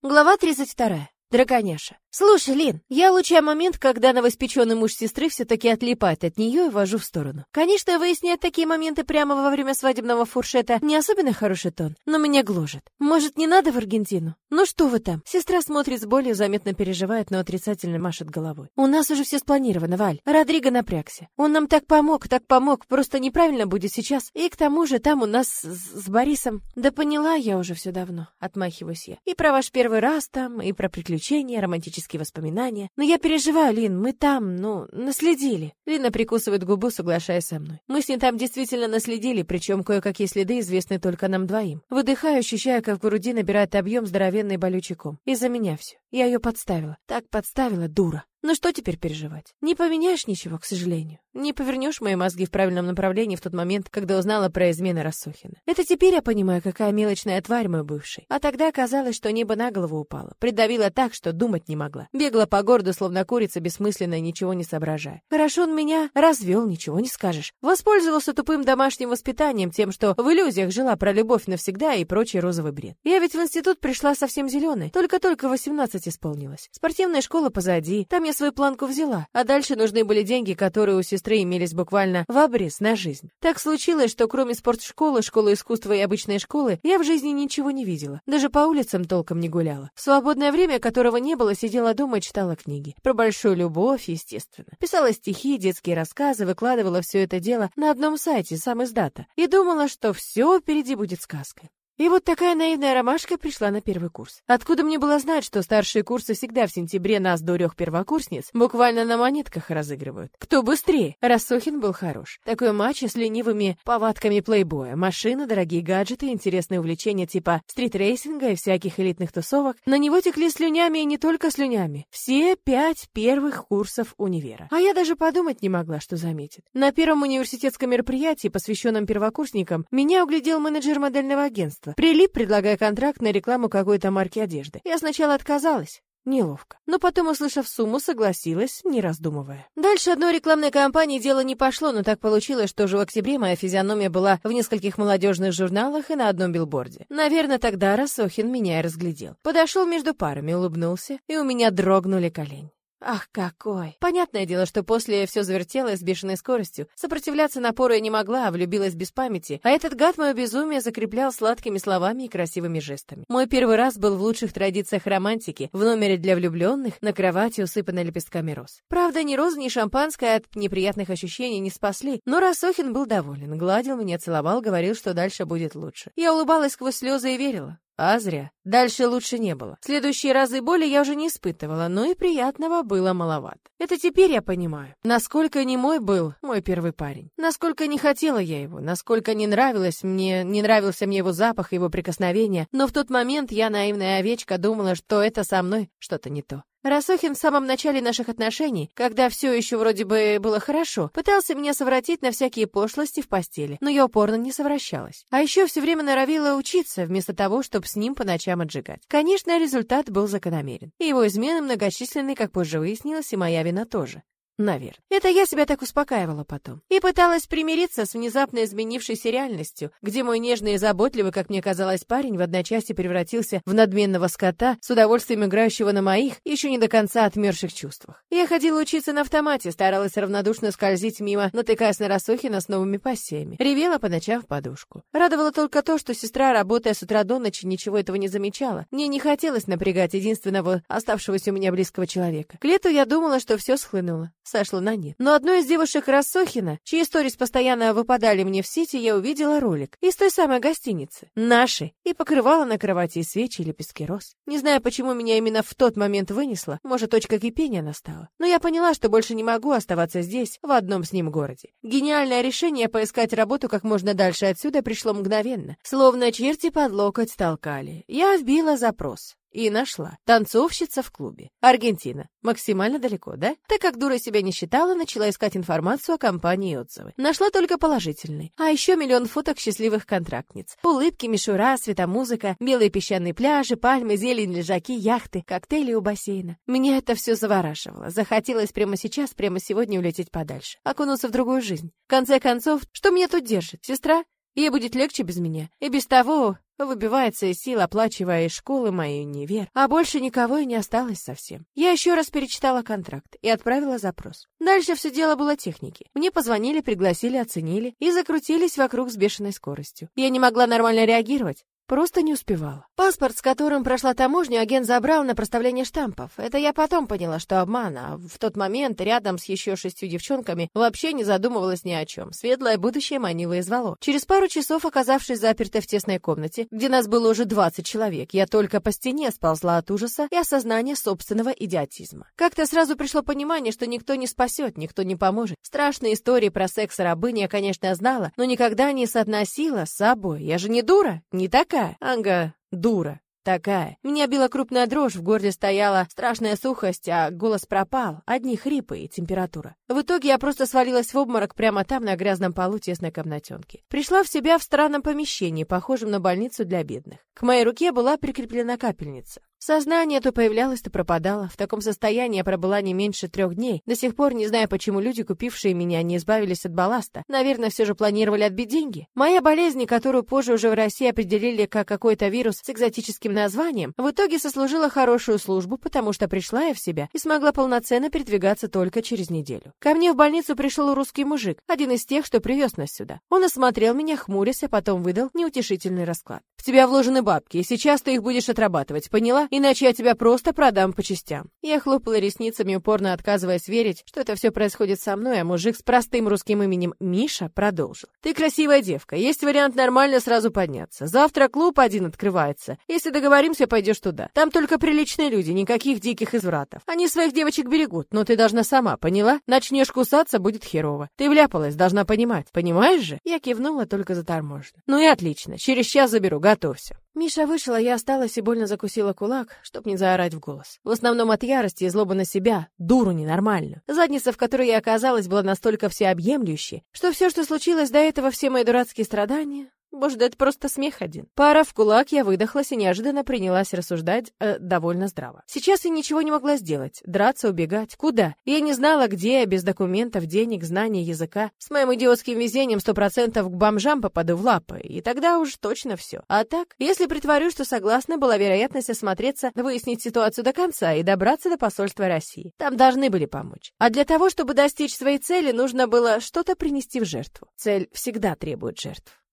Глава 32. Драконяша. Слушай, Лин, я улучшаю момент, когда новоиспеченный муж сестры все-таки отлипает от нее и вожу в сторону. Конечно, выяснять такие моменты прямо во время свадебного фуршета не особенно хороший тон, но меня гложет. Может, не надо в Аргентину? Ну что вы там? Сестра смотрит с болью, заметно переживает, но отрицательно машет головой. У нас уже все спланировано, Валь. Родриго напрягся. Он нам так помог, так помог, просто неправильно будет сейчас. И к тому же там у нас с, с Борисом... Да поняла я уже все давно, отмахиваюсь я. И про ваш первый раз там, и про приключения, романтические воспоминания. Но я переживаю, Лин, мы там, ну, наследили. Лина прикусывает губу, соглашаясь со мной. Мы с ней там действительно наследили, причем кое-какие следы известны только нам двоим. Выдыхаю, ощущая, как в груди набирает объем здоровенный болючий ком. Из-за меня все. Я ее подставила. Так подставила, дура. Ну что теперь переживать? Не поменяешь ничего, к сожалению. Не повернешь мои мозги в правильном направлении в тот момент, когда узнала про измены Рассухина. Это теперь я понимаю, какая мелочная тварь мой бывший. А тогда казалось, что небо на голову упало. Придавило так, что думать не могла. Бегла по городу, словно курица, бессмысленно ничего не соображая. Хорошо он меня развел, ничего не скажешь. Воспользовался тупым домашним воспитанием, тем, что в иллюзиях жила про любовь навсегда и прочий розовый бред. Я ведь в институт пришла совсем зеленой. Только-только 18 исполнилось. Спортивная школа позади. Там я свою планку взяла, а дальше нужны были деньги, которые у сестры имелись буквально в обрез на жизнь. Так случилось, что кроме спортшколы, школы искусства и обычной школы, я в жизни ничего не видела. Даже по улицам толком не гуляла. В свободное время, которого не было, сидела дома и читала книги. Про большую любовь, естественно. Писала стихи, детские рассказы, выкладывала все это дело на одном сайте, сам издата. И думала, что все впереди будет сказкой. И вот такая наивная ромашка пришла на первый курс. Откуда мне было знать, что старшие курсы всегда в сентябре нас, дурех первокурсниц, буквально на монетках разыгрывают? Кто быстрее? Рассохин был хорош. Такой матч с ленивыми повадками плейбоя. Машины, дорогие гаджеты, интересные увлечения типа стритрейсинга и всяких элитных тусовок. На него текли слюнями и не только слюнями. Все пять первых курсов универа. А я даже подумать не могла, что заметит. На первом университетском мероприятии, посвященном первокурсникам, меня углядел менеджер модельного агентства агентства. Прилип, предлагая контракт на рекламу какой-то марки одежды. Я сначала отказалась. Неловко. Но потом, услышав сумму, согласилась, не раздумывая. Дальше одной рекламной кампании дело не пошло, но так получилось, что уже в октябре моя физиономия была в нескольких молодежных журналах и на одном билборде. Наверное, тогда Рассохин меня и разглядел. Подошел между парами, улыбнулся, и у меня дрогнули колени. Ах, какой! Понятное дело, что после все завертелось с бешеной скоростью. Сопротивляться напору я не могла, а влюбилась без памяти. А этот гад мое безумие закреплял сладкими словами и красивыми жестами. Мой первый раз был в лучших традициях романтики, в номере для влюбленных, на кровати, усыпанной лепестками роз. Правда, ни розы, ни шампанское от неприятных ощущений не спасли, но Рассохин был доволен, гладил меня, целовал, говорил, что дальше будет лучше. Я улыбалась сквозь слезы и верила. А зря. Дальше лучше не было. Следующие разы боли я уже не испытывала, но и приятного было маловато. Это теперь я понимаю, насколько не мой был мой первый парень. Насколько не хотела я его, насколько не нравилось мне, не нравился мне его запах, его прикосновения, но в тот момент я, наивная овечка, думала, что это со мной что-то не то. Расохин в самом начале наших отношений, когда все еще вроде бы было хорошо, пытался меня совратить на всякие пошлости в постели, но я упорно не совращалась. А еще все время норовила учиться, вместо того, чтобы с ним по ночам отжигать. Конечно, результат был закономерен. И его измены многочисленны, как позже выяснилось, и моя вина тоже. Наверное. Это я себя так успокаивала потом. И пыталась примириться с внезапно изменившейся реальностью, где мой нежный и заботливый, как мне казалось, парень в одночасье превратился в надменного скота, с удовольствием играющего на моих, еще не до конца отмерших чувствах. Я ходила учиться на автомате, старалась равнодушно скользить мимо, натыкаясь на Рассохина с новыми пассиями. Ревела по ночам в подушку. Радовало только то, что сестра, работая с утра до ночи, ничего этого не замечала. Мне не хотелось напрягать единственного оставшегося у меня близкого человека. К лету я думала, что все схлынуло сошло на нет. Но одной из девушек Рассохина, чьи истории постоянно выпадали мне в сети, я увидела ролик из той самой гостиницы, нашей, и покрывала на кровати свечи и лепестки роз. Не знаю, почему меня именно в тот момент вынесло, может, точка кипения настала. Но я поняла, что больше не могу оставаться здесь, в одном с ним городе. Гениальное решение поискать работу как можно дальше отсюда пришло мгновенно, словно черти под локоть толкали. Я вбила запрос. И нашла. Танцовщица в клубе. Аргентина. Максимально далеко, да? Так как дура себя не считала, начала искать информацию о компании и отзывы. Нашла только положительные. А еще миллион фоток счастливых контрактниц. Улыбки, мишура, светомузыка, белые песчаные пляжи, пальмы, зелень, лежаки, яхты, коктейли у бассейна. Меня это все завораживало. Захотелось прямо сейчас, прямо сегодня улететь подальше. Окунуться в другую жизнь. В конце концов, что меня тут держит? Сестра? Ей будет легче без меня. И без того Выбивается из сил, оплачивая из школы мою универ. А больше никого и не осталось совсем. Я еще раз перечитала контракт и отправила запрос. Дальше все дело было техники. Мне позвонили, пригласили, оценили и закрутились вокруг с бешеной скоростью. Я не могла нормально реагировать. Просто не успевала. Паспорт, с которым прошла таможню, агент забрал на проставление штампов. Это я потом поняла, что обман, а в тот момент рядом с еще шестью девчонками вообще не задумывалась ни о чем. Светлое будущее манило и звало. Через пару часов, оказавшись запертой в тесной комнате, где нас было уже 20 человек, я только по стене сползла от ужаса и осознания собственного идиотизма. Как-то сразу пришло понимание, что никто не спасет, никто не поможет. Страшные истории про секс-рабынь я, конечно, знала, но никогда не соотносила с собой. Я же не дура, не такая такая, Анга, дура такая. Меня била крупная дрожь, в горле стояла страшная сухость, а голос пропал, одни хрипы и температура. В итоге я просто свалилась в обморок прямо там, на грязном полу тесной комнатенки. Пришла в себя в странном помещении, похожем на больницу для бедных. К моей руке была прикреплена капельница. Сознание то появлялось, то пропадало. В таком состоянии я пробыла не меньше трех дней. До сих пор не знаю, почему люди, купившие меня, не избавились от балласта. Наверное, все же планировали отбить деньги. Моя болезнь, которую позже уже в России определили как какой-то вирус с экзотическим названием, в итоге сослужила хорошую службу, потому что пришла я в себя и смогла полноценно передвигаться только через неделю. Ко мне в больницу пришел русский мужик, один из тех, что привез нас сюда. Он осмотрел меня, хмурясь, а потом выдал неутешительный расклад. В тебя вложены бабки, и сейчас ты их будешь отрабатывать, поняла? Иначе я тебя просто продам по частям. Я хлопала ресницами, упорно отказываясь верить, что это все происходит со мной, а мужик с простым русским именем Миша продолжил. Ты красивая девка, есть вариант нормально сразу подняться. Завтра клуб один открывается. Если договоримся, пойдешь туда. Там только приличные люди, никаких диких извратов. Они своих девочек берегут, но ты должна сама, поняла? Начнешь кусаться, будет херово. Ты вляпалась, должна понимать. Понимаешь же? Я кивнула только заторможенно. Ну и отлично, через час заберу, готовься. Миша вышел, а я осталась и больно закусила кулак, чтоб не заорать в голос. В основном от ярости и злобы на себя, дуру ненормальную. Задница, в которой я оказалась, была настолько всеобъемлющей, что все, что случилось до этого, все мои дурацкие страдания, Боже, да это просто смех один. Пара в кулак, я выдохлась и неожиданно принялась рассуждать э, довольно здраво. Сейчас я ничего не могла сделать. Драться, убегать. Куда? Я не знала, где я без документов, денег, знаний, языка. С моим идиотским везением сто процентов к бомжам попаду в лапы, и тогда уж точно все. А так, если притворю, что согласна, была вероятность осмотреться, выяснить ситуацию до конца и добраться до посольства России. Там должны были помочь. А для того, чтобы достичь своей цели, нужно было что-то принести в жертву. Цель всегда требует жертв.